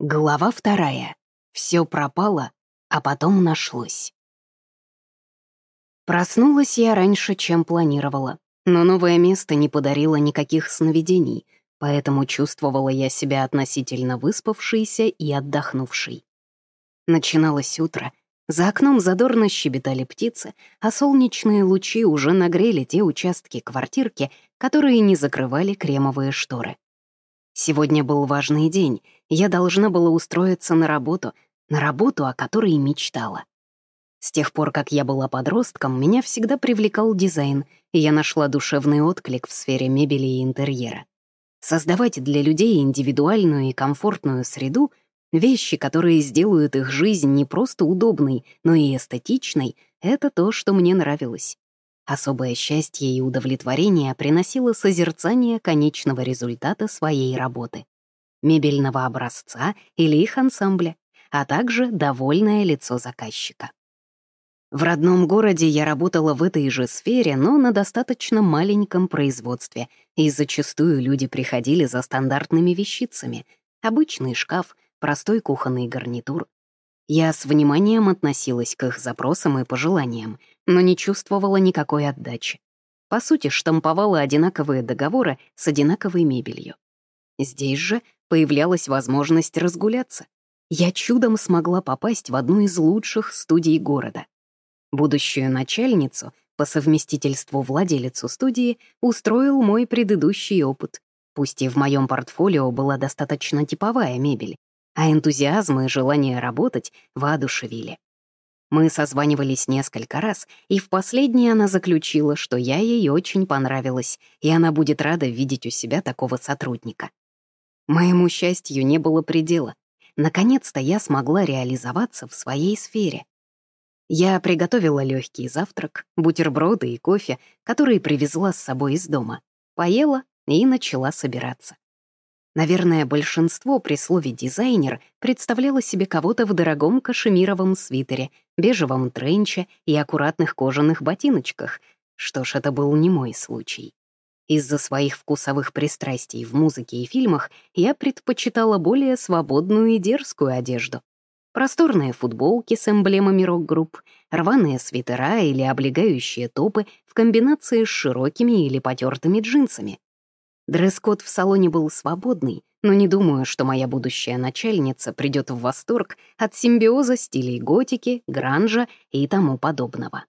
Глава вторая. Все пропало, а потом нашлось. Проснулась я раньше, чем планировала, но новое место не подарило никаких сновидений, поэтому чувствовала я себя относительно выспавшейся и отдохнувшей. Начиналось утро, за окном задорно щебетали птицы, а солнечные лучи уже нагрели те участки квартирки, которые не закрывали кремовые шторы. Сегодня был важный день, я должна была устроиться на работу, на работу, о которой мечтала. С тех пор, как я была подростком, меня всегда привлекал дизайн, и я нашла душевный отклик в сфере мебели и интерьера. Создавать для людей индивидуальную и комфортную среду — вещи, которые сделают их жизнь не просто удобной, но и эстетичной — это то, что мне нравилось. Особое счастье и удовлетворение приносило созерцание конечного результата своей работы. Мебельного образца или их ансамбля, а также довольное лицо заказчика. В родном городе я работала в этой же сфере, но на достаточно маленьком производстве, и зачастую люди приходили за стандартными вещицами — обычный шкаф, простой кухонный гарнитур, я с вниманием относилась к их запросам и пожеланиям, но не чувствовала никакой отдачи. По сути, штамповала одинаковые договоры с одинаковой мебелью. Здесь же появлялась возможность разгуляться. Я чудом смогла попасть в одну из лучших студий города. Будущую начальницу, по совместительству владелицу студии, устроил мой предыдущий опыт. Пусть и в моем портфолио была достаточно типовая мебель, а энтузиазм и желание работать воодушевили. Мы созванивались несколько раз, и в последний она заключила, что я ей очень понравилась, и она будет рада видеть у себя такого сотрудника. Моему счастью не было предела. Наконец-то я смогла реализоваться в своей сфере. Я приготовила легкий завтрак, бутерброды и кофе, которые привезла с собой из дома, поела и начала собираться. Наверное, большинство при слове «дизайнер» представляло себе кого-то в дорогом кашемировом свитере, бежевом тренче и аккуратных кожаных ботиночках. Что ж, это был не мой случай. Из-за своих вкусовых пристрастий в музыке и фильмах я предпочитала более свободную и дерзкую одежду. Просторные футболки с эмблемами рок-групп, рваные свитера или облегающие топы в комбинации с широкими или потертыми джинсами. Дресс-код в салоне был свободный, но не думаю, что моя будущая начальница придет в восторг от симбиоза стилей готики, гранжа и тому подобного.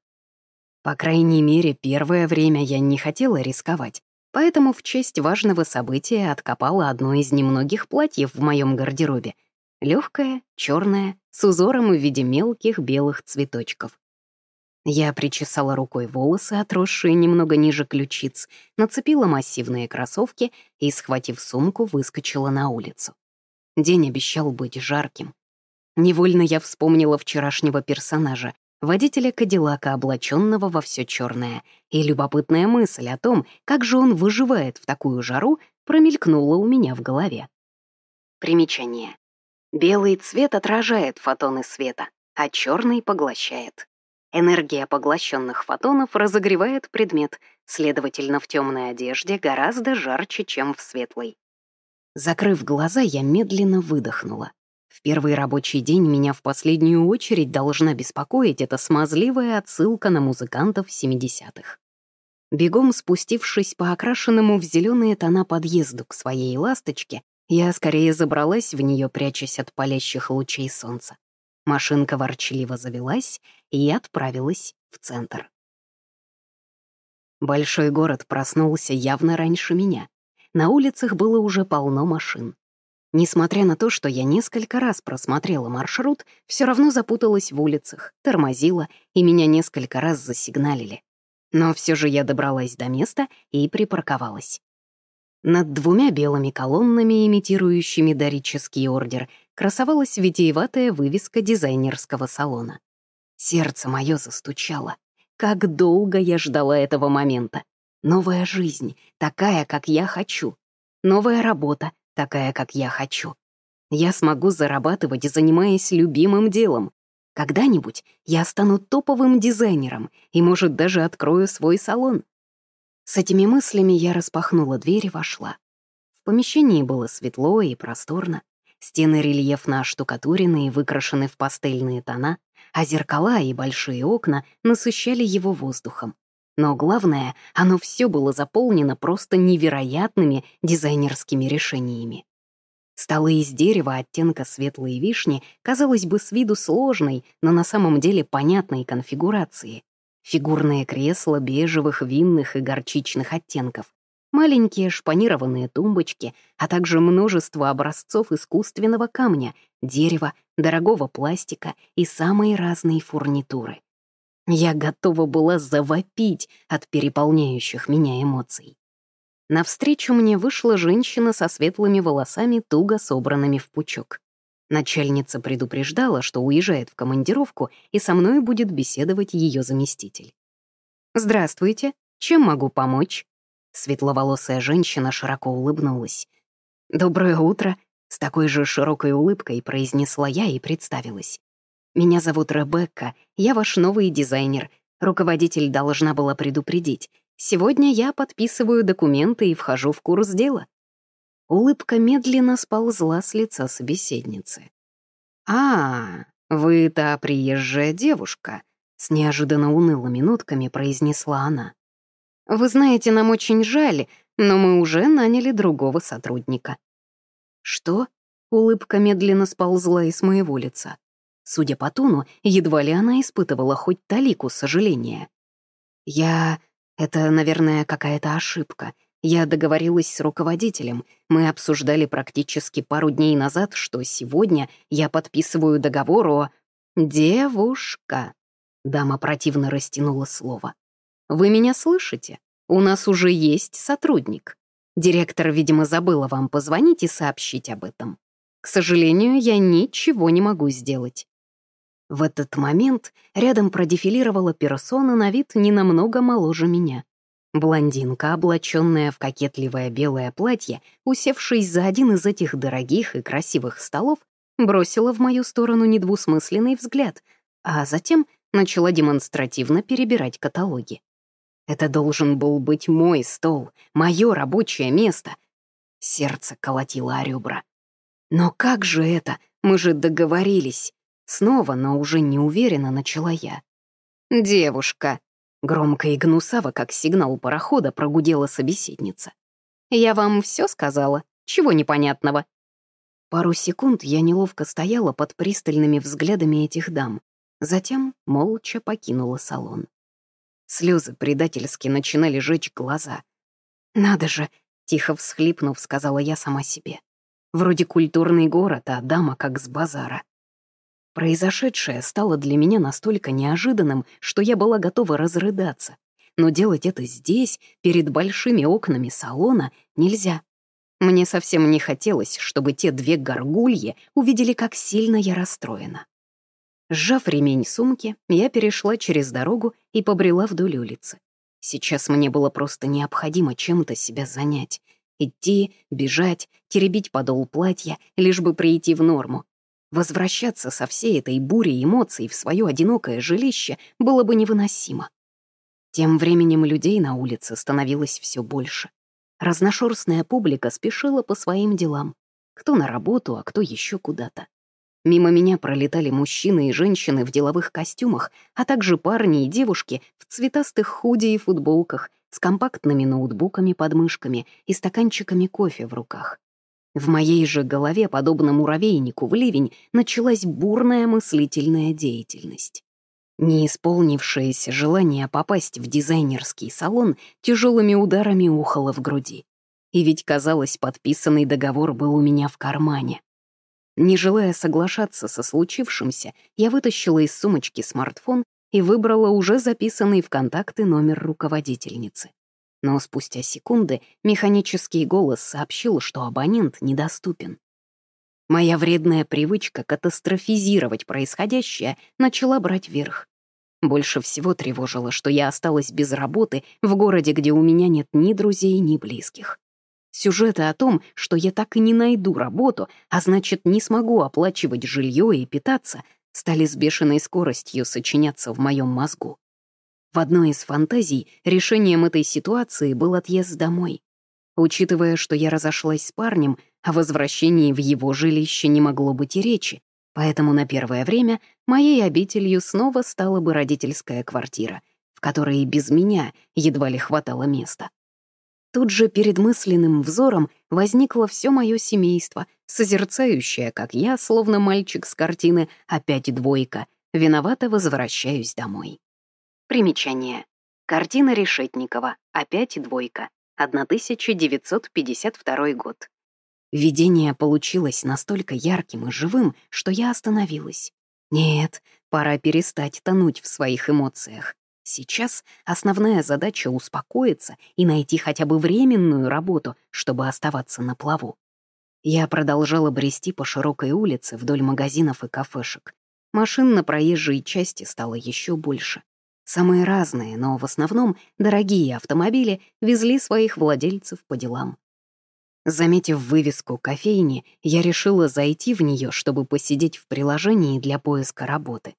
По крайней мере, первое время я не хотела рисковать, поэтому в честь важного события откопала одно из немногих платьев в моем гардеробе. Легкое, черное, с узором в виде мелких белых цветочков. Я причесала рукой волосы, отросшие немного ниже ключиц, нацепила массивные кроссовки и, схватив сумку, выскочила на улицу. День обещал быть жарким. Невольно я вспомнила вчерашнего персонажа, водителя Кадиллака, облаченного во все черное, и любопытная мысль о том, как же он выживает в такую жару, промелькнула у меня в голове. Примечание. Белый цвет отражает фотоны света, а черный поглощает. Энергия поглощенных фотонов разогревает предмет, следовательно, в темной одежде гораздо жарче, чем в светлой. Закрыв глаза, я медленно выдохнула. В первый рабочий день меня в последнюю очередь должна беспокоить эта смазливая отсылка на музыкантов 70-х. Бегом спустившись по окрашенному в зеленые тона подъезду к своей ласточке, я скорее забралась в нее, прячась от палящих лучей солнца. Машинка ворчливо завелась и отправилась в центр. Большой город проснулся явно раньше меня. На улицах было уже полно машин. Несмотря на то, что я несколько раз просмотрела маршрут, все равно запуталась в улицах, тормозила, и меня несколько раз засигналили. Но все же я добралась до места и припарковалась. Над двумя белыми колоннами, имитирующими дорический ордер, красовалась витиеватая вывеска дизайнерского салона. Сердце мое застучало. Как долго я ждала этого момента. Новая жизнь, такая, как я хочу. Новая работа, такая, как я хочу. Я смогу зарабатывать, занимаясь любимым делом. Когда-нибудь я стану топовым дизайнером и, может, даже открою свой салон. С этими мыслями я распахнула дверь и вошла. В помещении было светло и просторно. Стены рельефно оштукатурены и выкрашены в пастельные тона, а зеркала и большие окна насыщали его воздухом. Но главное, оно все было заполнено просто невероятными дизайнерскими решениями. Столы из дерева оттенка светлой вишни, казалось бы, с виду сложной, но на самом деле понятной конфигурации. Фигурные кресла бежевых, винных и горчичных оттенков, маленькие шпанированные тумбочки, а также множество образцов искусственного камня, дерева, дорогого пластика и самой разной фурнитуры. Я готова была завопить от переполняющих меня эмоций. Навстречу мне вышла женщина со светлыми волосами, туго собранными в пучок. Начальница предупреждала, что уезжает в командировку, и со мной будет беседовать ее заместитель. «Здравствуйте, чем могу помочь?» Светловолосая женщина широко улыбнулась. «Доброе утро», — с такой же широкой улыбкой произнесла я и представилась. «Меня зовут Ребекка, я ваш новый дизайнер. Руководитель должна была предупредить. Сегодня я подписываю документы и вхожу в курс дела». Улыбка медленно сползла с лица собеседницы. «А, вы та приезжая девушка», — с неожиданно унылыми нотками произнесла она. «Вы знаете, нам очень жаль, но мы уже наняли другого сотрудника». «Что?» — улыбка медленно сползла из моего лица. Судя по тону, едва ли она испытывала хоть талику сожаления. «Я...» Это, наверное, какая-то ошибка. Я договорилась с руководителем. Мы обсуждали практически пару дней назад, что сегодня я подписываю договор о... «Девушка», — дама противно растянула слово. «Вы меня слышите? У нас уже есть сотрудник. Директор, видимо, забыла вам позвонить и сообщить об этом. К сожалению, я ничего не могу сделать. В этот момент рядом продефилировала персона на вид не намного моложе меня. Блондинка, облаченная в кокетливое белое платье, усевшись за один из этих дорогих и красивых столов, бросила в мою сторону недвусмысленный взгляд, а затем начала демонстративно перебирать каталоги. Это должен был быть мой стол, мое рабочее место. Сердце колотило о ребра. Но как же это? Мы же договорились. Снова, но уже неуверенно начала я. «Девушка!» Громко и гнусаво, как сигнал парохода, прогудела собеседница. «Я вам все сказала? Чего непонятного?» Пару секунд я неловко стояла под пристальными взглядами этих дам, затем молча покинула салон. Слезы предательски начинали жечь глаза. «Надо же!» — тихо всхлипнув, сказала я сама себе. «Вроде культурный город, а дама как с базара. Произошедшее стало для меня настолько неожиданным, что я была готова разрыдаться. Но делать это здесь, перед большими окнами салона, нельзя. Мне совсем не хотелось, чтобы те две горгульи увидели, как сильно я расстроена. Сжав ремень сумки, я перешла через дорогу и побрела вдоль улицы. Сейчас мне было просто необходимо чем-то себя занять. Идти, бежать, теребить подол платья, лишь бы прийти в норму, Возвращаться со всей этой бурей эмоций в свое одинокое жилище было бы невыносимо. Тем временем людей на улице становилось все больше. Разношерстная публика спешила по своим делам. Кто на работу, а кто еще куда-то. Мимо меня пролетали мужчины и женщины в деловых костюмах, а также парни и девушки в цветастых худи и футболках с компактными ноутбуками под мышками и стаканчиками кофе в руках. В моей же голове, подобно муравейнику в ливень, началась бурная мыслительная деятельность. Неисполнившееся желание попасть в дизайнерский салон тяжелыми ударами ухало в груди. И ведь, казалось, подписанный договор был у меня в кармане. Не желая соглашаться со случившимся, я вытащила из сумочки смартфон и выбрала уже записанный в контакты номер руководительницы но спустя секунды механический голос сообщил, что абонент недоступен. Моя вредная привычка катастрофизировать происходящее начала брать верх. Больше всего тревожило, что я осталась без работы в городе, где у меня нет ни друзей, ни близких. Сюжеты о том, что я так и не найду работу, а значит, не смогу оплачивать жилье и питаться, стали с бешеной скоростью сочиняться в моем мозгу. В одной из фантазий решением этой ситуации был отъезд домой. Учитывая, что я разошлась с парнем, О возвращении в его жилище не могло быть и речи, поэтому на первое время моей обителью снова стала бы родительская квартира, в которой без меня едва ли хватало места. Тут же перед мысленным взором возникло все мое семейство, созерцающее, как я, словно мальчик с картины «Опять двойка», виновато возвращаюсь домой. Примечание. Картина Решетникова «Опять двойка», 1952 год. Видение получилось настолько ярким и живым, что я остановилась. Нет, пора перестать тонуть в своих эмоциях. Сейчас основная задача — успокоиться и найти хотя бы временную работу, чтобы оставаться на плаву. Я продолжала брести по широкой улице вдоль магазинов и кафешек. Машин на проезжей части стало еще больше. Самые разные, но в основном дорогие автомобили везли своих владельцев по делам. Заметив вывеску кофейни, я решила зайти в нее, чтобы посидеть в приложении для поиска работы.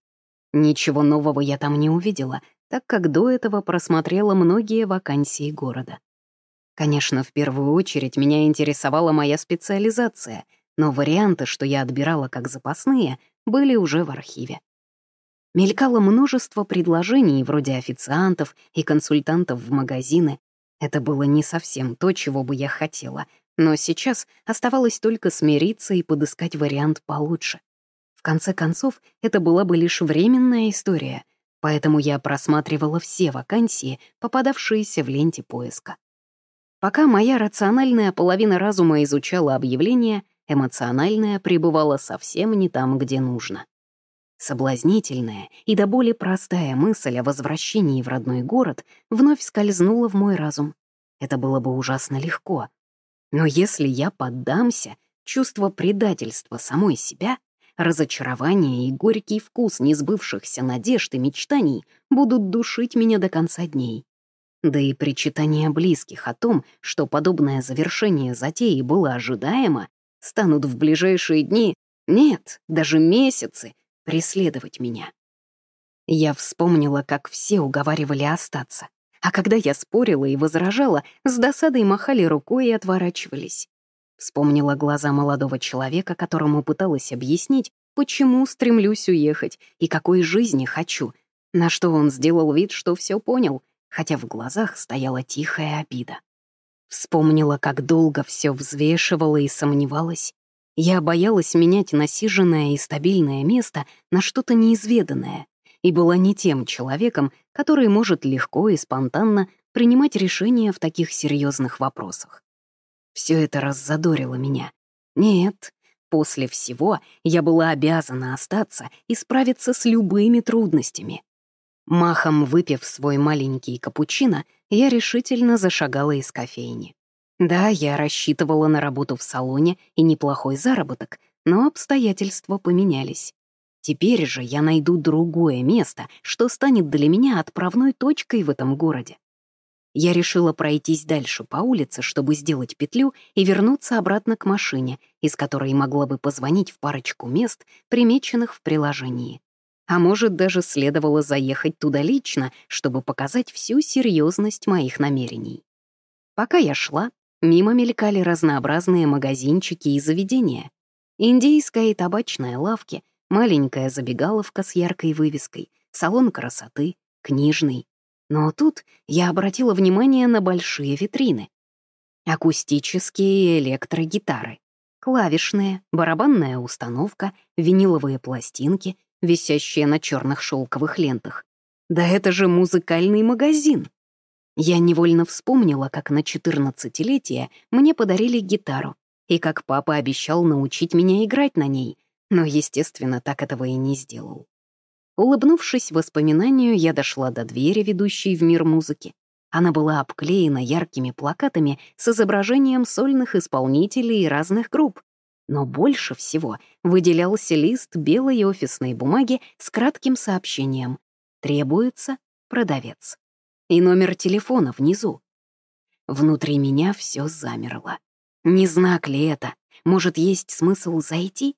Ничего нового я там не увидела, так как до этого просмотрела многие вакансии города. Конечно, в первую очередь меня интересовала моя специализация, но варианты, что я отбирала как запасные, были уже в архиве. Мелькало множество предложений вроде официантов и консультантов в магазины. Это было не совсем то, чего бы я хотела, но сейчас оставалось только смириться и подыскать вариант получше. В конце концов, это была бы лишь временная история, поэтому я просматривала все вакансии, попадавшиеся в ленте поиска. Пока моя рациональная половина разума изучала объявление, эмоциональная пребывала совсем не там, где нужно. Соблазнительная и до боли простая мысль о возвращении в родной город вновь скользнула в мой разум. Это было бы ужасно легко. Но если я поддамся, чувство предательства самой себя Разочарование и горький вкус несбывшихся надежд и мечтаний будут душить меня до конца дней. Да и причитания близких о том, что подобное завершение затеи было ожидаемо, станут в ближайшие дни, нет, даже месяцы, преследовать меня. Я вспомнила, как все уговаривали остаться. А когда я спорила и возражала, с досадой махали рукой и отворачивались. Вспомнила глаза молодого человека, которому пыталась объяснить, почему стремлюсь уехать и какой жизни хочу, на что он сделал вид, что все понял, хотя в глазах стояла тихая обида. Вспомнила, как долго все взвешивала и сомневалась. Я боялась менять насиженное и стабильное место на что-то неизведанное и была не тем человеком, который может легко и спонтанно принимать решения в таких серьезных вопросах. Все это раззадорило меня. Нет, после всего я была обязана остаться и справиться с любыми трудностями. Махом выпив свой маленький капучино, я решительно зашагала из кофейни. Да, я рассчитывала на работу в салоне и неплохой заработок, но обстоятельства поменялись. Теперь же я найду другое место, что станет для меня отправной точкой в этом городе. Я решила пройтись дальше по улице, чтобы сделать петлю и вернуться обратно к машине, из которой могла бы позвонить в парочку мест, примеченных в приложении. А может, даже следовало заехать туда лично, чтобы показать всю серьезность моих намерений. Пока я шла, мимо мелькали разнообразные магазинчики и заведения. Индийская и табачная лавки, маленькая забегаловка с яркой вывеской, салон красоты, книжный, но тут я обратила внимание на большие витрины. Акустические электрогитары, клавишные, барабанная установка, виниловые пластинки, висящие на черных шелковых лентах. Да это же музыкальный магазин! Я невольно вспомнила, как на 14-летие мне подарили гитару, и как папа обещал научить меня играть на ней, но, естественно, так этого и не сделал. Улыбнувшись воспоминанию, я дошла до двери, ведущей в мир музыки. Она была обклеена яркими плакатами с изображением сольных исполнителей и разных групп. Но больше всего выделялся лист белой офисной бумаги с кратким сообщением «Требуется продавец» и номер телефона внизу. Внутри меня все замерло. Не знак ли это? Может, есть смысл зайти?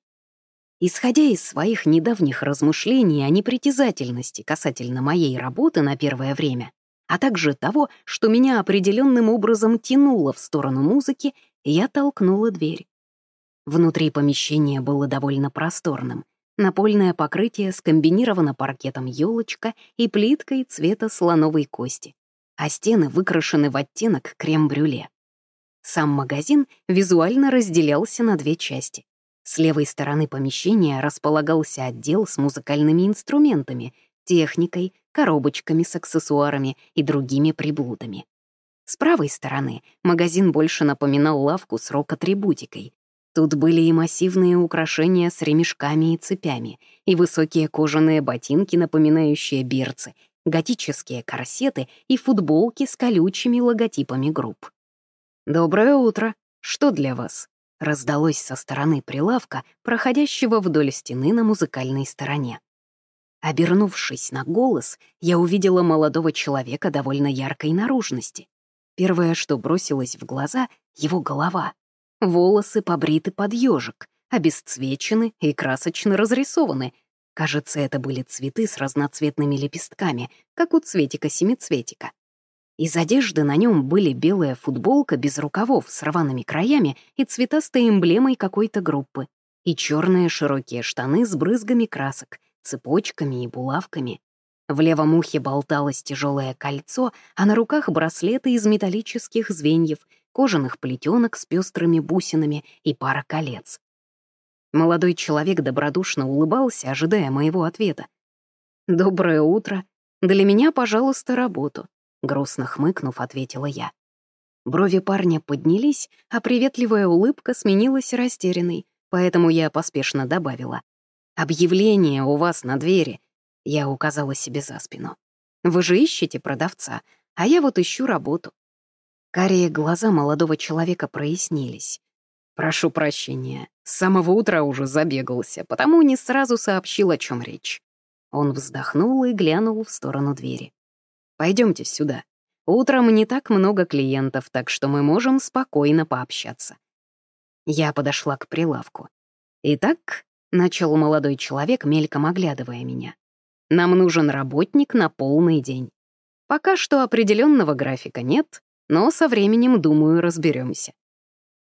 Исходя из своих недавних размышлений о непритязательности касательно моей работы на первое время, а также того, что меня определенным образом тянуло в сторону музыки, я толкнула дверь. Внутри помещения было довольно просторным. Напольное покрытие скомбинировано паркетом елочка и плиткой цвета слоновой кости, а стены выкрашены в оттенок крем-брюле. Сам магазин визуально разделялся на две части. С левой стороны помещения располагался отдел с музыкальными инструментами, техникой, коробочками с аксессуарами и другими приблудами. С правой стороны магазин больше напоминал лавку с рок-атрибутикой, Тут были и массивные украшения с ремешками и цепями, и высокие кожаные ботинки, напоминающие берцы, готические корсеты и футболки с колючими логотипами групп. «Доброе утро! Что для вас?» Раздалось со стороны прилавка, проходящего вдоль стены на музыкальной стороне. Обернувшись на голос, я увидела молодого человека довольно яркой наружности. Первое, что бросилось в глаза — его голова. Волосы побриты под ежик, обесцвечены и красочно разрисованы. Кажется, это были цветы с разноцветными лепестками, как у цветика-семицветика. Из одежды на нем были белая футболка без рукавов с рваными краями и цветастой эмблемой какой-то группы, и черные широкие штаны с брызгами красок, цепочками и булавками. В левом ухе болталось тяжелое кольцо, а на руках браслеты из металлических звеньев — кожаных плетенок с пестрыми бусинами и пара колец. Молодой человек добродушно улыбался, ожидая моего ответа. «Доброе утро. Для меня, пожалуйста, работу», — грустно хмыкнув, ответила я. Брови парня поднялись, а приветливая улыбка сменилась растерянной, поэтому я поспешно добавила. «Объявление у вас на двери», — я указала себе за спину. «Вы же ищете продавца, а я вот ищу работу. Карие глаза молодого человека прояснились. «Прошу прощения, с самого утра уже забегался, потому не сразу сообщил, о чем речь». Он вздохнул и глянул в сторону двери. Пойдемте сюда. Утром не так много клиентов, так что мы можем спокойно пообщаться». Я подошла к прилавку. «Итак», — начал молодой человек, мельком оглядывая меня, «нам нужен работник на полный день. Пока что определенного графика нет, но со временем, думаю, разберемся.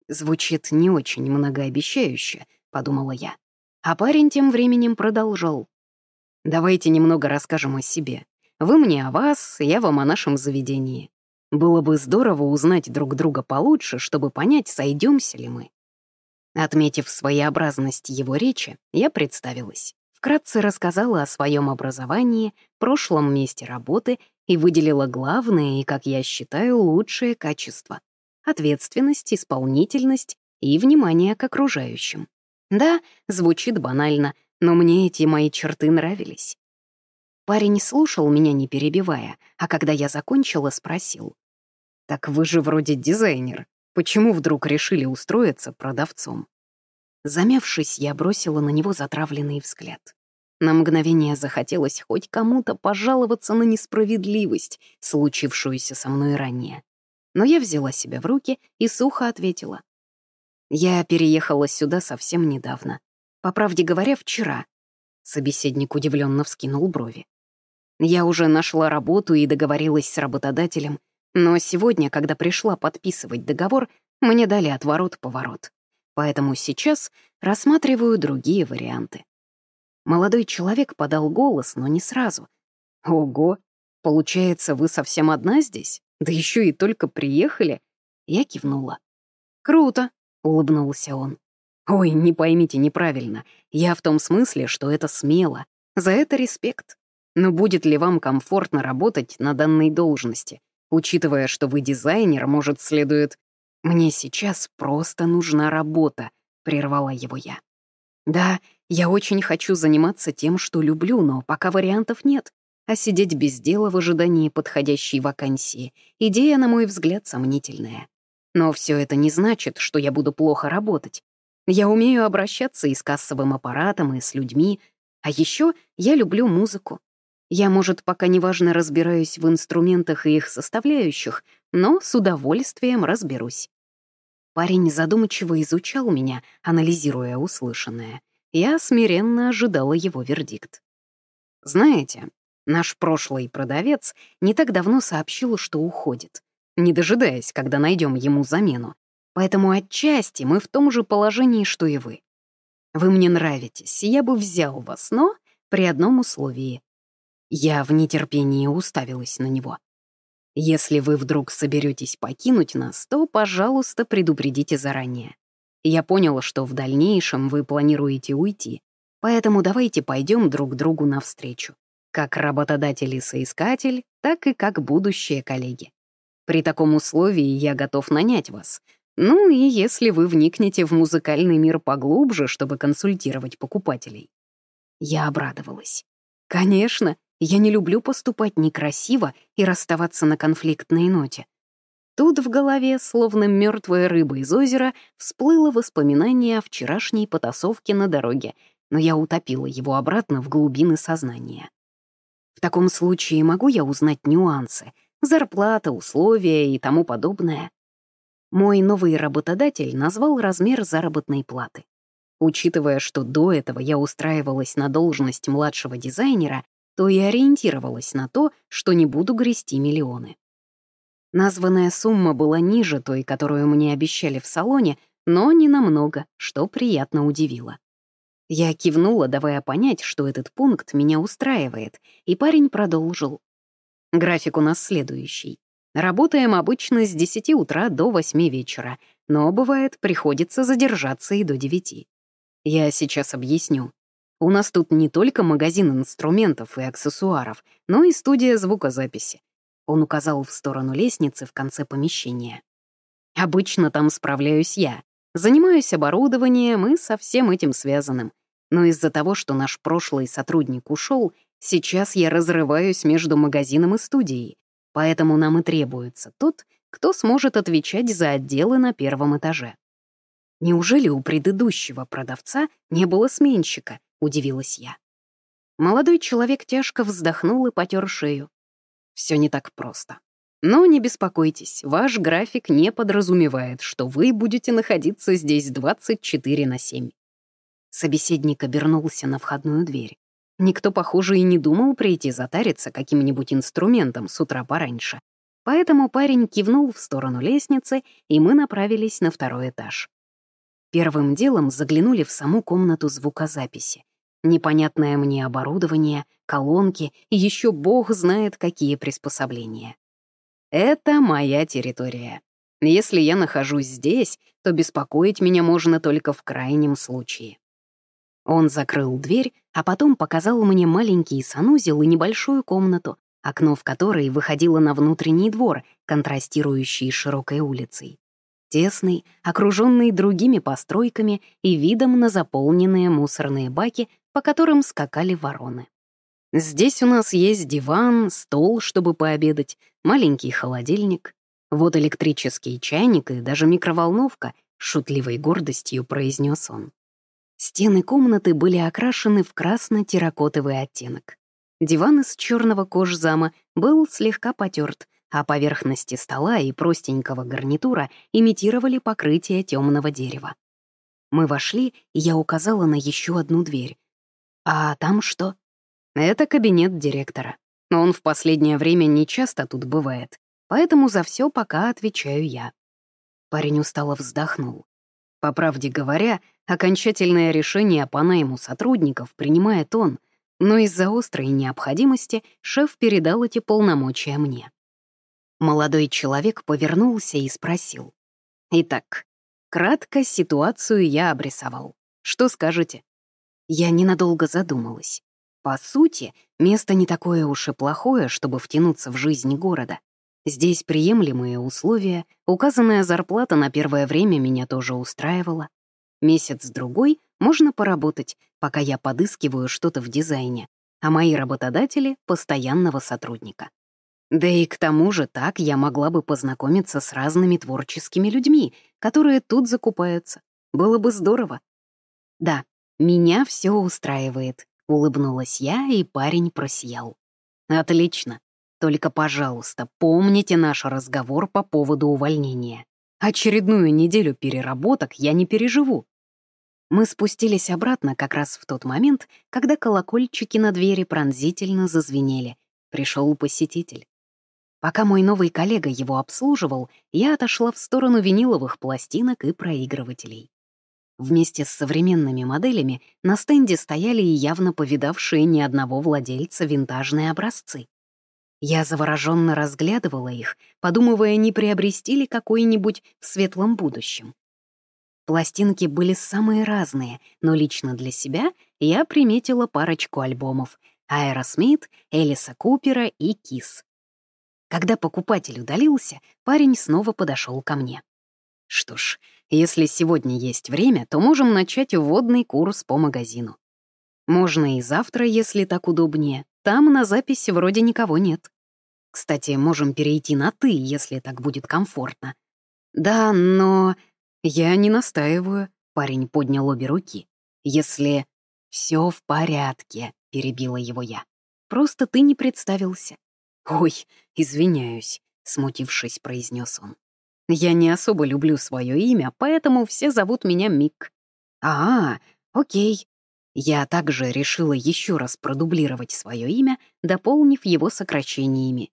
Звучит не очень многообещающе, подумала я. А парень тем временем продолжал. Давайте немного расскажем о себе. Вы мне о вас, я вам о нашем заведении. Было бы здорово узнать друг друга получше, чтобы понять, сойдемся ли мы. Отметив своеобразность его речи, я представилась. Вкратце рассказала о своем образовании, прошлом месте работы и выделила главное и, как я считаю, лучшее качество — ответственность, исполнительность и внимание к окружающим. Да, звучит банально, но мне эти мои черты нравились. Парень слушал меня, не перебивая, а когда я закончила, спросил. «Так вы же вроде дизайнер. Почему вдруг решили устроиться продавцом?» Замявшись, я бросила на него затравленный взгляд. На мгновение захотелось хоть кому-то пожаловаться на несправедливость, случившуюся со мной ранее. Но я взяла себя в руки и сухо ответила. Я переехала сюда совсем недавно. По правде говоря, вчера. Собеседник удивленно вскинул брови. Я уже нашла работу и договорилась с работодателем, но сегодня, когда пришла подписывать договор, мне дали отворот-поворот. Поэтому сейчас рассматриваю другие варианты. Молодой человек подал голос, но не сразу. «Ого! Получается, вы совсем одна здесь? Да еще и только приехали?» Я кивнула. «Круто!» — улыбнулся он. «Ой, не поймите неправильно. Я в том смысле, что это смело. За это респект. Но будет ли вам комфортно работать на данной должности? Учитывая, что вы дизайнер, может, следует... Мне сейчас просто нужна работа», — прервала его я. «Да, я очень хочу заниматься тем, что люблю, но пока вариантов нет. А сидеть без дела в ожидании подходящей вакансии — идея, на мой взгляд, сомнительная. Но все это не значит, что я буду плохо работать. Я умею обращаться и с кассовым аппаратом, и с людьми. А еще я люблю музыку. Я, может, пока неважно разбираюсь в инструментах и их составляющих, но с удовольствием разберусь. Парень задумчиво изучал меня, анализируя услышанное — я смиренно ожидала его вердикт. Знаете, наш прошлый продавец не так давно сообщил, что уходит, не дожидаясь, когда найдем ему замену. Поэтому отчасти мы в том же положении, что и вы. Вы мне нравитесь, я бы взял вас, но при одном условии. Я в нетерпении уставилась на него. Если вы вдруг соберетесь покинуть нас, то, пожалуйста, предупредите заранее. Я поняла, что в дальнейшем вы планируете уйти, поэтому давайте пойдем друг другу навстречу. Как работодатель и соискатель, так и как будущие коллеги. При таком условии я готов нанять вас. Ну и если вы вникнете в музыкальный мир поглубже, чтобы консультировать покупателей. Я обрадовалась. Конечно, я не люблю поступать некрасиво и расставаться на конфликтной ноте. Тут в голове, словно мертвая рыба из озера, всплыло воспоминание о вчерашней потасовке на дороге, но я утопила его обратно в глубины сознания. В таком случае могу я узнать нюансы, зарплата, условия и тому подобное? Мой новый работодатель назвал размер заработной платы. Учитывая, что до этого я устраивалась на должность младшего дизайнера, то и ориентировалась на то, что не буду грести миллионы. Названная сумма была ниже той, которую мне обещали в салоне, но не намного, что приятно удивило. Я кивнула, давая понять, что этот пункт меня устраивает, и парень продолжил. График у нас следующий. Работаем обычно с 10 утра до 8 вечера, но, бывает, приходится задержаться и до 9. Я сейчас объясню. У нас тут не только магазин инструментов и аксессуаров, но и студия звукозаписи. Он указал в сторону лестницы в конце помещения. Обычно там справляюсь я. Занимаюсь оборудованием и со всем этим связанным. Но из-за того, что наш прошлый сотрудник ушел, сейчас я разрываюсь между магазином и студией. Поэтому нам и требуется тот, кто сможет отвечать за отделы на первом этаже. Неужели у предыдущего продавца не было сменщика, удивилась я. Молодой человек тяжко вздохнул и потер шею. Все не так просто. Но не беспокойтесь, ваш график не подразумевает, что вы будете находиться здесь 24 на 7. Собеседник обернулся на входную дверь. Никто, похоже, и не думал прийти затариться каким-нибудь инструментом с утра пораньше. Поэтому парень кивнул в сторону лестницы, и мы направились на второй этаж. Первым делом заглянули в саму комнату звукозаписи. Непонятное мне оборудование, колонки и еще бог знает какие приспособления. Это моя территория. Если я нахожусь здесь, то беспокоить меня можно только в крайнем случае. Он закрыл дверь, а потом показал мне маленький санузел и небольшую комнату, окно в которой выходило на внутренний двор, контрастирующий с широкой улицей. Тесный, окруженный другими постройками и видом на заполненные мусорные баки по которым скакали вороны. Здесь у нас есть диван, стол, чтобы пообедать, маленький холодильник, вот электрический чайник и даже микроволновка, шутливой гордостью произнес он. Стены комнаты были окрашены в красно-терракотовый оттенок. Диван из черного кожзама был слегка потерт, а поверхности стола и простенького гарнитура имитировали покрытие темного дерева. Мы вошли, и я указала на еще одну дверь, а там что? Это кабинет директора. Но он в последнее время не часто тут бывает, поэтому за все пока отвечаю я. Парень устало вздохнул. По правде говоря, окончательное решение по найму сотрудников принимает он, но из-за острой необходимости шеф передал эти полномочия мне. Молодой человек повернулся и спросил. «Итак, кратко ситуацию я обрисовал. Что скажете?» Я ненадолго задумалась. По сути, место не такое уж и плохое, чтобы втянуться в жизнь города. Здесь приемлемые условия, указанная зарплата на первое время меня тоже устраивала. Месяц-другой можно поработать, пока я подыскиваю что-то в дизайне, а мои работодатели — постоянного сотрудника. Да и к тому же так я могла бы познакомиться с разными творческими людьми, которые тут закупаются. Было бы здорово. Да, «Меня все устраивает», — улыбнулась я, и парень просиял. «Отлично. Только, пожалуйста, помните наш разговор по поводу увольнения. Очередную неделю переработок я не переживу». Мы спустились обратно как раз в тот момент, когда колокольчики на двери пронзительно зазвенели. Пришел посетитель. Пока мой новый коллега его обслуживал, я отошла в сторону виниловых пластинок и проигрывателей. Вместе с современными моделями на стенде стояли и явно повидавшие не одного владельца винтажные образцы. Я завороженно разглядывала их, подумывая, не приобрести ли какой-нибудь в светлом будущем. Пластинки были самые разные, но лично для себя я приметила парочку альбомов — Аэросмит, Элиса Купера и Kiss. Когда покупатель удалился, парень снова подошел ко мне. Что ж, если сегодня есть время, то можем начать вводный курс по магазину. Можно и завтра, если так удобнее. Там на записи вроде никого нет. Кстати, можем перейти на «ты», если так будет комфортно. Да, но... Я не настаиваю. Парень поднял обе руки. Если... все в порядке, перебила его я. Просто ты не представился. Ой, извиняюсь, смутившись, произнес он. Я не особо люблю свое имя, поэтому все зовут меня Мик. А, окей. Я также решила еще раз продублировать свое имя, дополнив его сокращениями.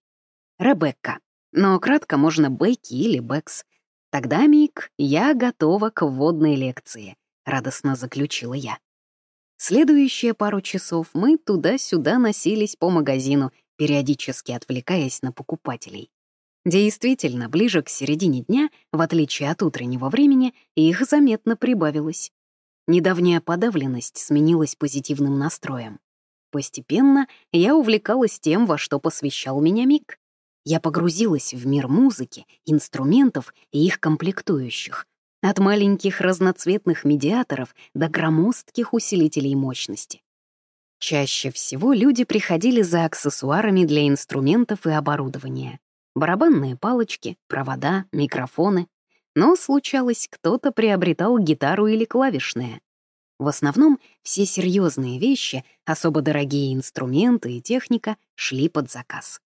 Ребекка. Но кратко можно Бекки или Бэкс. Тогда, Мик, я готова к вводной лекции, радостно заключила я. Следующие пару часов мы туда-сюда носились по магазину, периодически отвлекаясь на покупателей. Действительно, ближе к середине дня, в отличие от утреннего времени, их заметно прибавилось. Недавняя подавленность сменилась позитивным настроем. Постепенно я увлекалась тем, во что посвящал меня Мик. Я погрузилась в мир музыки, инструментов и их комплектующих, от маленьких разноцветных медиаторов до громоздких усилителей мощности. Чаще всего люди приходили за аксессуарами для инструментов и оборудования барабанные палочки, провода, микрофоны. Но случалось, кто-то приобретал гитару или клавишные. В основном все серьезные вещи, особо дорогие инструменты и техника шли под заказ.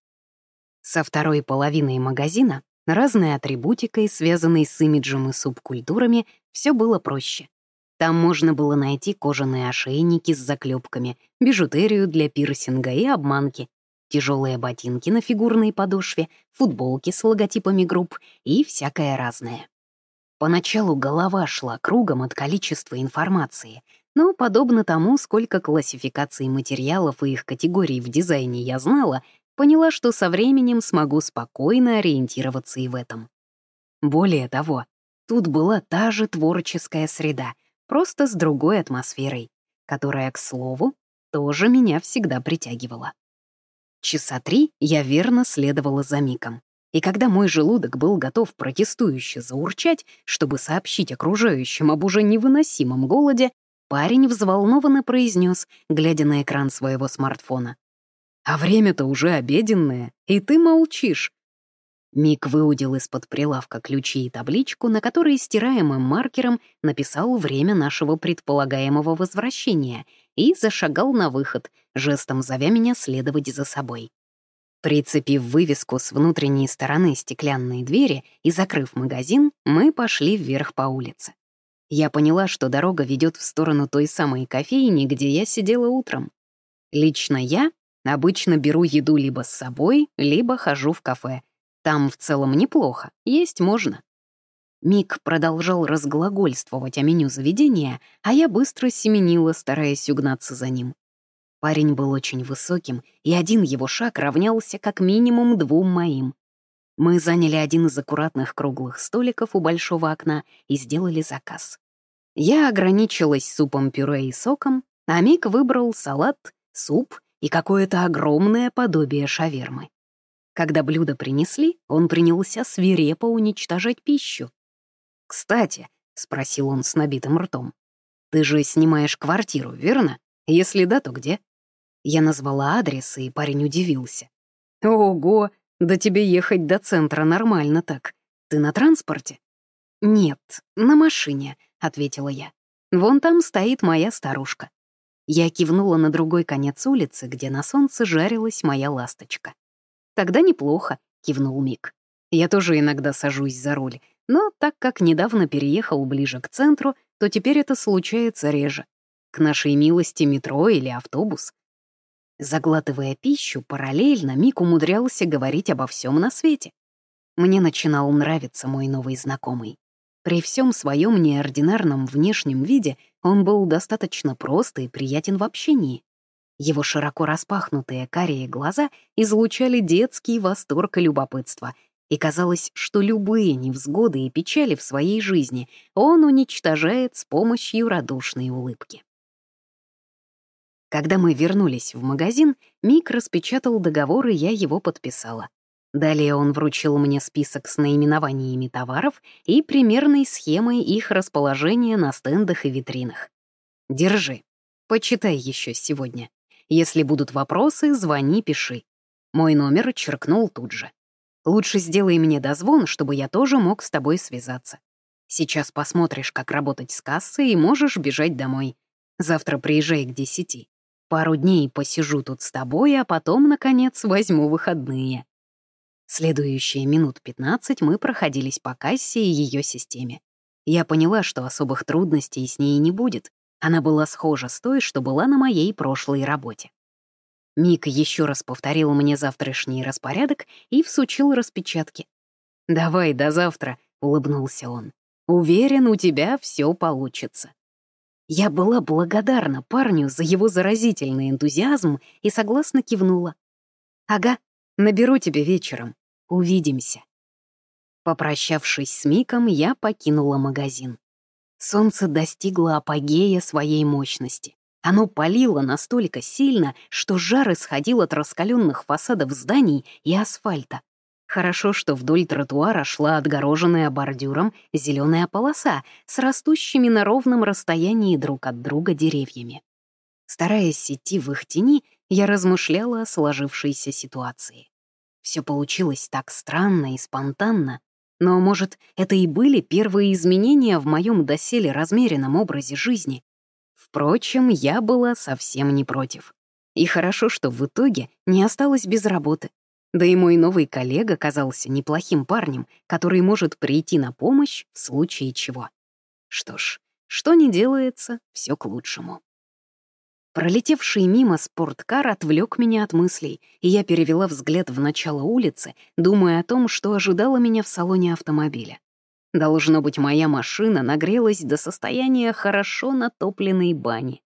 Со второй половиной магазина разной атрибутикой, связанной с имиджем и субкультурами, все было проще. Там можно было найти кожаные ошейники с заклепками, бижутерию для пирсинга и обманки, тяжелые ботинки на фигурной подошве, футболки с логотипами групп и всякое разное. Поначалу голова шла кругом от количества информации, но, подобно тому, сколько классификаций материалов и их категорий в дизайне я знала, поняла, что со временем смогу спокойно ориентироваться и в этом. Более того, тут была та же творческая среда, просто с другой атмосферой, которая, к слову, тоже меня всегда притягивала. Часа три я верно следовала за Миком. И когда мой желудок был готов протестующе заурчать, чтобы сообщить окружающим об уже невыносимом голоде, парень взволнованно произнес, глядя на экран своего смартфона. «А время-то уже обеденное, и ты молчишь. Мик выудил из-под прилавка ключи и табличку, на которой стираемым маркером написал время нашего предполагаемого возвращения и зашагал на выход, жестом зовя меня следовать за собой. Прицепив вывеску с внутренней стороны стеклянной двери и закрыв магазин, мы пошли вверх по улице. Я поняла, что дорога ведет в сторону той самой кофейни, где я сидела утром. Лично я обычно беру еду либо с собой, либо хожу в кафе — там в целом неплохо, есть можно. Мик продолжал разглагольствовать о меню заведения, а я быстро семенила, стараясь угнаться за ним. Парень был очень высоким, и один его шаг равнялся как минимум двум моим. Мы заняли один из аккуратных круглых столиков у большого окна и сделали заказ. Я ограничилась супом-пюре и соком, а Мик выбрал салат, суп и какое-то огромное подобие шавермы. Когда блюдо принесли, он принялся свирепо уничтожать пищу. «Кстати», — спросил он с набитым ртом, «ты же снимаешь квартиру, верно? Если да, то где?» Я назвала адрес, и парень удивился. «Ого, да тебе ехать до центра нормально так. Ты на транспорте?» «Нет, на машине», — ответила я. «Вон там стоит моя старушка». Я кивнула на другой конец улицы, где на солнце жарилась моя ласточка. «Тогда неплохо», — кивнул Мик. «Я тоже иногда сажусь за руль, но так как недавно переехал ближе к центру, то теперь это случается реже. К нашей милости метро или автобус. Заглатывая пищу, параллельно Мик умудрялся говорить обо всем на свете. Мне начинал нравиться мой новый знакомый. При всем своем неординарном внешнем виде он был достаточно прост и приятен в общении. Его широко распахнутые карие глаза излучали детский восторг и любопытство, и казалось, что любые невзгоды и печали в своей жизни он уничтожает с помощью радушной улыбки. Когда мы вернулись в магазин, Мик распечатал договор, и я его подписала. Далее он вручил мне список с наименованиями товаров и примерной схемой их расположения на стендах и витринах. «Держи. Почитай еще сегодня. Если будут вопросы, звони, пиши». Мой номер черкнул тут же. «Лучше сделай мне дозвон, чтобы я тоже мог с тобой связаться. Сейчас посмотришь, как работать с кассой, и можешь бежать домой. Завтра приезжай к десяти. Пару дней посижу тут с тобой, а потом, наконец, возьму выходные». Следующие минут 15 мы проходились по кассе и ее системе. Я поняла, что особых трудностей с ней не будет. Она была схожа с той, что была на моей прошлой работе. Мик еще раз повторил мне завтрашний распорядок и всучил распечатки. «Давай, до завтра», — улыбнулся он. «Уверен, у тебя все получится». Я была благодарна парню за его заразительный энтузиазм и согласно кивнула. «Ага, Наберу тебя вечером. Увидимся». Попрощавшись с Миком, я покинула магазин. Солнце достигло апогея своей мощности. Оно палило настолько сильно, что жар исходил от раскаленных фасадов зданий и асфальта. Хорошо, что вдоль тротуара шла отгороженная бордюром зеленая полоса с растущими на ровном расстоянии друг от друга деревьями. Стараясь идти в их тени, я размышляла о сложившейся ситуации. Все получилось так странно и спонтанно, но, может, это и были первые изменения в моем доселе размеренном образе жизни. Впрочем, я была совсем не против. И хорошо, что в итоге не осталась без работы. Да и мой новый коллега казался неплохим парнем, который может прийти на помощь в случае чего. Что ж, что не делается, все к лучшему. Пролетевший мимо спорткар отвлек меня от мыслей, и я перевела взгляд в начало улицы, думая о том, что ожидало меня в салоне автомобиля. Должно быть, моя машина нагрелась до состояния хорошо натопленной бани.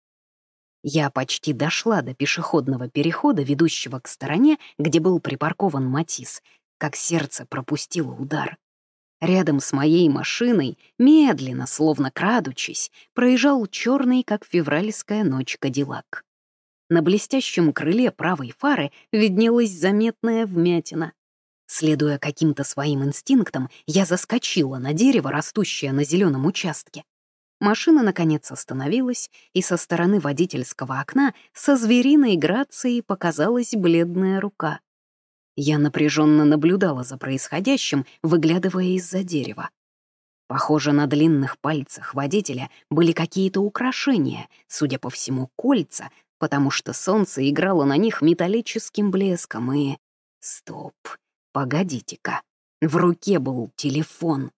Я почти дошла до пешеходного перехода, ведущего к стороне, где был припаркован Матис, как сердце пропустило удар. Рядом с моей машиной, медленно, словно крадучись, проезжал черный, как февральская ночь, кадиллак. На блестящем крыле правой фары виднелась заметная вмятина. Следуя каким-то своим инстинктам, я заскочила на дерево, растущее на зеленом участке. Машина, наконец, остановилась, и со стороны водительского окна со звериной грацией показалась бледная рука. Я напряженно наблюдала за происходящим, выглядывая из-за дерева. Похоже, на длинных пальцах водителя были какие-то украшения, судя по всему, кольца, потому что солнце играло на них металлическим блеском и... Стоп, погодите-ка. В руке был телефон.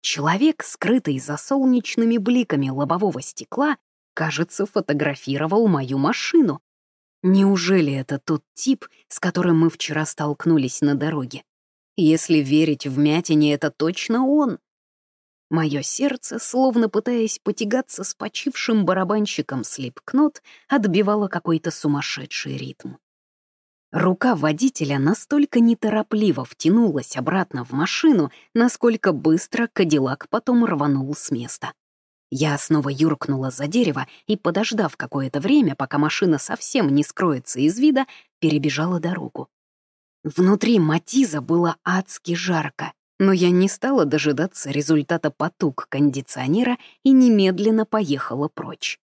Человек, скрытый за солнечными бликами лобового стекла, кажется, фотографировал мою машину, Неужели это тот тип, с которым мы вчера столкнулись на дороге? Если верить в Мятине, это точно он. Мое сердце, словно пытаясь потягаться с почившим барабанщиком Слепкнот, отбивало какой-то сумасшедший ритм. Рука водителя настолько неторопливо втянулась обратно в машину, насколько быстро Кадиллак потом рванул с места. Я снова юркнула за дерево и, подождав какое-то время, пока машина совсем не скроется из вида, перебежала дорогу. Внутри Матиза было адски жарко, но я не стала дожидаться результата потуг кондиционера и немедленно поехала прочь.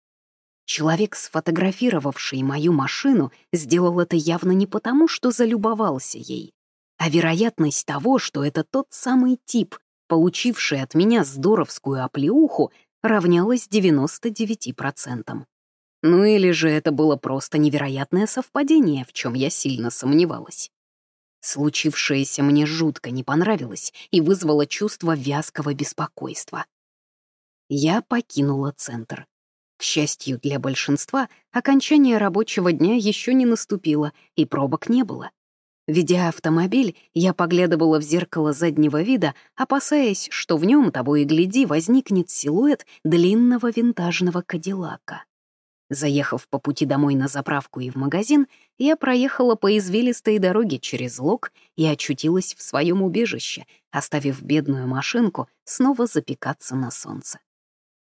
Человек, сфотографировавший мою машину, сделал это явно не потому, что залюбовался ей, а вероятность того, что это тот самый тип, получивший от меня здоровскую оплеуху, равнялась 99%. Ну или же это было просто невероятное совпадение, в чем я сильно сомневалась. Случившееся мне жутко не понравилось и вызвало чувство вязкого беспокойства. Я покинула центр. К счастью для большинства, окончание рабочего дня еще не наступило, и пробок не было. Ведя автомобиль, я поглядывала в зеркало заднего вида, опасаясь, что в нем того и гляди возникнет силуэт длинного винтажного кадиллака. Заехав по пути домой на заправку и в магазин, я проехала по извилистой дороге через лог и очутилась в своем убежище, оставив бедную машинку снова запекаться на солнце.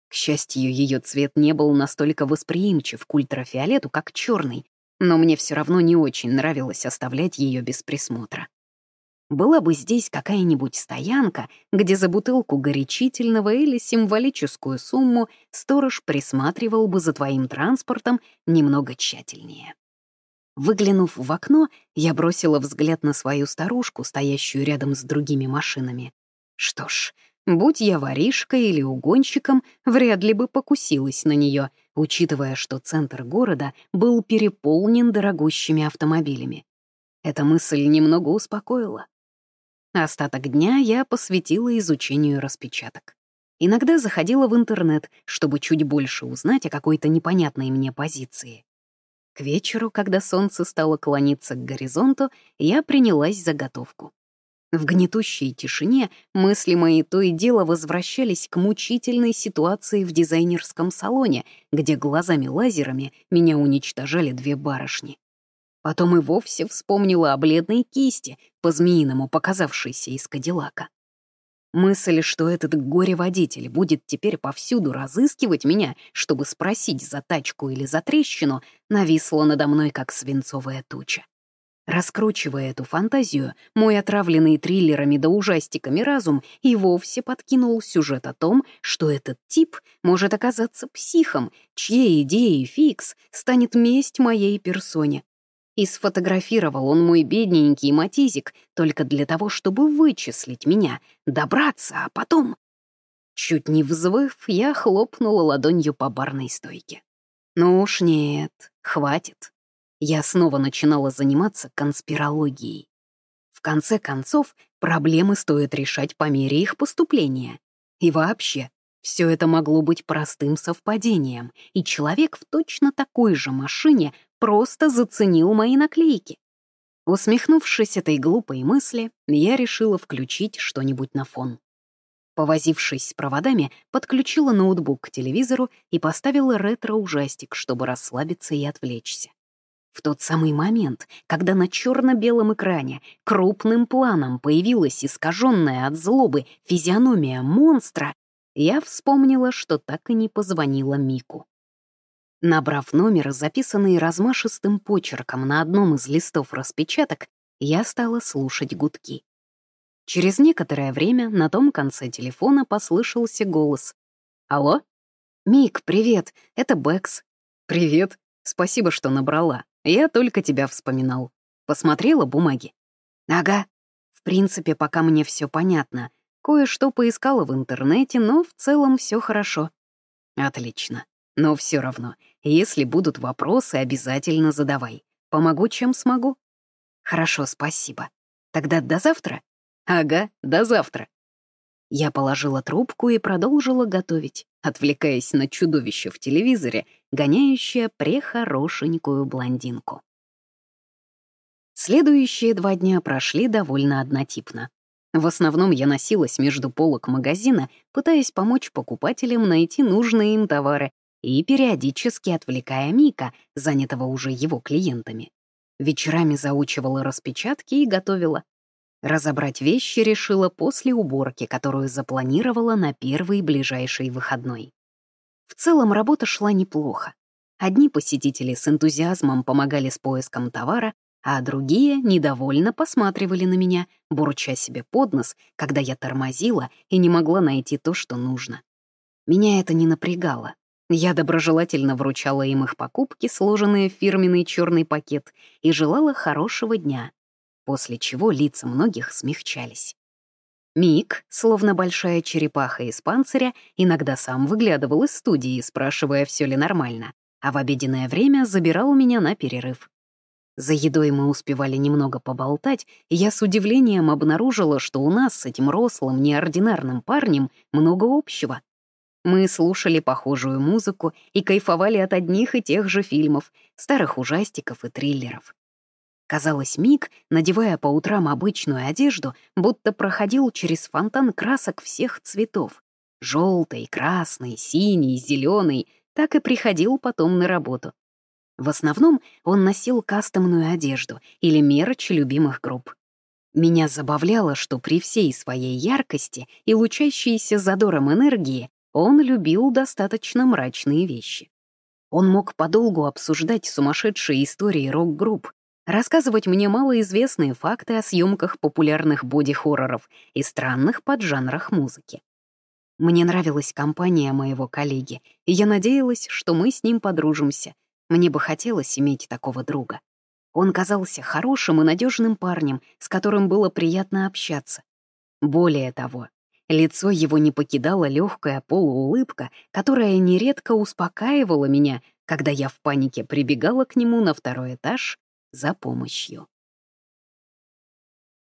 К счастью, ее цвет не был настолько восприимчив к ультрафиолету, как черный, но мне все равно не очень нравилось оставлять ее без присмотра. Была бы здесь какая-нибудь стоянка, где за бутылку горячительного или символическую сумму сторож присматривал бы за твоим транспортом немного тщательнее. Выглянув в окно, я бросила взгляд на свою старушку, стоящую рядом с другими машинами. Что ж, будь я воришкой или угонщиком, вряд ли бы покусилась на нее, учитывая, что центр города был переполнен дорогущими автомобилями. Эта мысль немного успокоила. Остаток дня я посвятила изучению распечаток. Иногда заходила в интернет, чтобы чуть больше узнать о какой-то непонятной мне позиции. К вечеру, когда солнце стало клониться к горизонту, я принялась за готовку. В гнетущей тишине мысли мои то и дело возвращались к мучительной ситуации в дизайнерском салоне, где глазами-лазерами меня уничтожали две барышни. Потом и вовсе вспомнила о бледной кисти, по-змеиному показавшейся из Кадиллака. Мысль, что этот горе-водитель будет теперь повсюду разыскивать меня, чтобы спросить за тачку или за трещину, нависла надо мной, как свинцовая туча. Раскручивая эту фантазию, мой отравленный триллерами да ужастиками разум и вовсе подкинул сюжет о том, что этот тип может оказаться психом, чьей идеей фикс станет месть моей персоне, и сфотографировал он мой бедненький матизик только для того, чтобы вычислить меня, добраться, а потом... Чуть не взвыв, я хлопнула ладонью по барной стойке. Ну уж нет, хватит. Я снова начинала заниматься конспирологией. В конце концов, проблемы стоит решать по мере их поступления. И вообще, все это могло быть простым совпадением, и человек в точно такой же машине просто заценил мои наклейки. Усмехнувшись этой глупой мысли, я решила включить что-нибудь на фон. Повозившись с проводами, подключила ноутбук к телевизору и поставила ретро-ужастик, чтобы расслабиться и отвлечься. В тот самый момент, когда на черно-белом экране крупным планом появилась искаженная от злобы физиономия монстра, я вспомнила, что так и не позвонила Мику. Набрав номер, записанный размашистым почерком на одном из листов распечаток, я стала слушать гудки. Через некоторое время на том конце телефона послышался голос. «Алло? Мик, привет, это Бэкс». «Привет, спасибо, что набрала. Я только тебя вспоминал. Посмотрела бумаги?» «Ага. В принципе, пока мне все понятно. Кое-что поискала в интернете, но в целом все хорошо». «Отлично. Но все равно, если будут вопросы, обязательно задавай. Помогу, чем смогу. Хорошо, спасибо. Тогда до завтра? Ага, до завтра. Я положила трубку и продолжила готовить, отвлекаясь на чудовище в телевизоре, гоняющее прехорошенькую блондинку. Следующие два дня прошли довольно однотипно. В основном я носилась между полок магазина, пытаясь помочь покупателям найти нужные им товары и периодически отвлекая Мика, занятого уже его клиентами. Вечерами заучивала распечатки и готовила. Разобрать вещи решила после уборки, которую запланировала на первый ближайший выходной. В целом работа шла неплохо. Одни посетители с энтузиазмом помогали с поиском товара, а другие недовольно посматривали на меня, бурча себе под нос, когда я тормозила и не могла найти то, что нужно. Меня это не напрягало. Я доброжелательно вручала им их покупки, сложенные в фирменный черный пакет, и желала хорошего дня, после чего лица многих смягчались. Мик, словно большая черепаха из панциря, иногда сам выглядывал из студии, спрашивая, все ли нормально, а в обеденное время забирал меня на перерыв. За едой мы успевали немного поболтать, и я с удивлением обнаружила, что у нас с этим рослым, неординарным парнем много общего. Мы слушали похожую музыку и кайфовали от одних и тех же фильмов, старых ужастиков и триллеров. Казалось, Мик, надевая по утрам обычную одежду, будто проходил через фонтан красок всех цветов. Желтый, красный, синий, зеленый, так и приходил потом на работу. В основном он носил кастомную одежду или мерч любимых групп. Меня забавляло, что при всей своей яркости и лучащейся задором энергии он любил достаточно мрачные вещи. Он мог подолгу обсуждать сумасшедшие истории рок-групп, рассказывать мне малоизвестные факты о съемках популярных боди-хорроров и странных поджанрах музыки. Мне нравилась компания моего коллеги, и я надеялась, что мы с ним подружимся. Мне бы хотелось иметь такого друга. Он казался хорошим и надежным парнем, с которым было приятно общаться. Более того, лицо его не покидала легкая полуулыбка, которая нередко успокаивала меня, когда я в панике прибегала к нему на второй этаж за помощью.